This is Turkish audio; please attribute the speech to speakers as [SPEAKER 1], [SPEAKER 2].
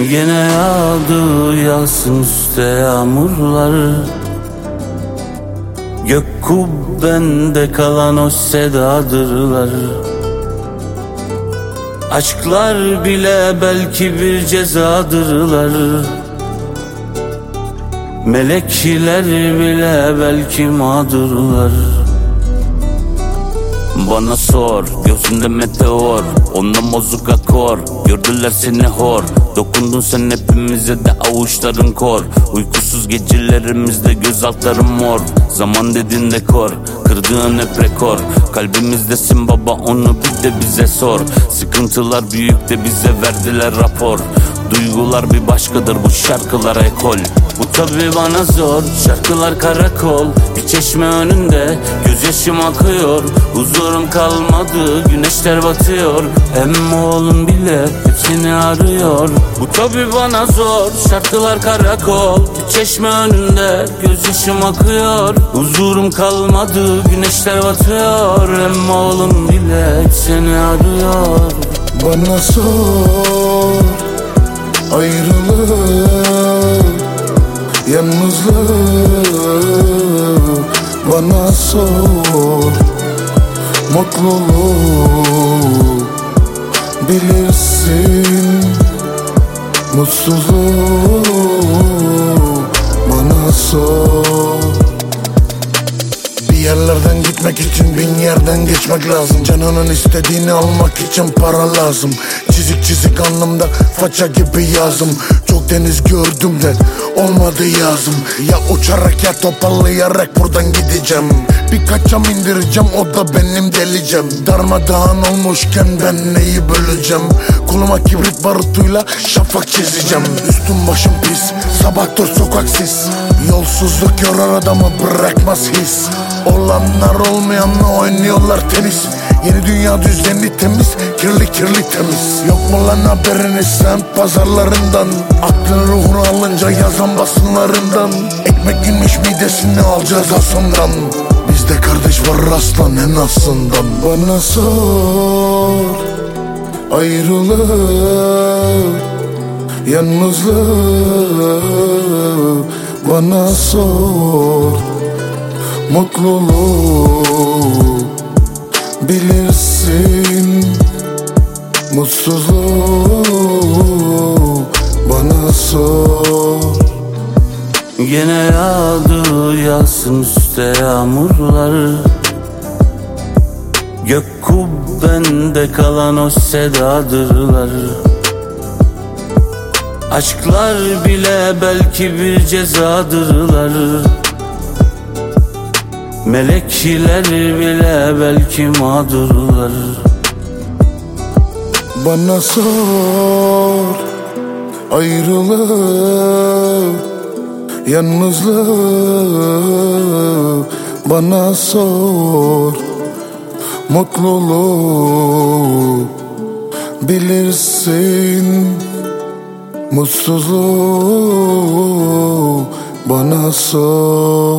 [SPEAKER 1] Yine yağdı yağsın üstte yağmurlar. Gök kubbende kalan o sedadırlar. Aşklar bile belki bir cezadırlar. Melekler bile belki mağdurlar bana sor Gözünde meteor. Ondan bozuk akor Gördüler seni hor. Dokundun sen hepimize de avuçların kor. Uykusuz gecelerimizde göz altlarım mor. Zaman dedin dekor Kırdığın hep rekor. Kalbimizdesin baba onu bir de bize sor. Sıkıntılar büyük de bize verdiler rapor. Duygular bir başkadır bu şarkılar ekol Bu tabi bana zor şarkılar karakol. Bir çeşme önünde gözyaşım akıyor. Huzurum kalmadı güneşler batıyor. Hem oğlum bile hepsini arıyor. Bu tabi bana zor şarkılar karakol. Bir çeşme önünde gözyaşım akıyor. Huzurum kalmadı güneşler batıyor. Hem oğlum bile hepsini arıyor.
[SPEAKER 2] Bana sor Bana sor Mutluluk Bilirsin Mutsuzluk Bana sor. Bir yerlerden gitmek için bin yerden geçmek lazım. Canının istediğini almak için para lazım. Çizik çizik anlamda faça gibi yazım Çok deniz gördüm de olmadı yazım. Ya uçarak ya toparlayarak buradan gideceğim. Birkaç cam indireceğim o da benim delicem. Darmadağın olmuşken ben neyi böleceğim? Koluma kibrit barutuyla şafak çizeceğim. Üstüm başım pis sabah dört sokak sis. Yolsuzluk yorar adamı bırakmaz his. Olanlar olmayanla oynuyorlar tenis Yeni dünya düzeni temiz Kirli kirli temiz. Yok mu lan haberini sen pazarlarından? Aklın ruhunu alınca yazan basınlarından. Ekmek inmiş midesini alacağız asından. Bizde kardeş var aslan en azından. Bana sor Ayrılık Yalnızlık Bana sor. Mutluluk sor
[SPEAKER 1] Yine yağdı yağsın üstte yağmurlar. Gök kubbende kalan o sedadırlar. Aşklar bile belki bir cezadırlar. Melekler bile belki mağdurlar.
[SPEAKER 2] Bana sor Ayrılık Yalnızlık Bana sor. Mutluluk Bilirsin. Mutsuzluk Bana sor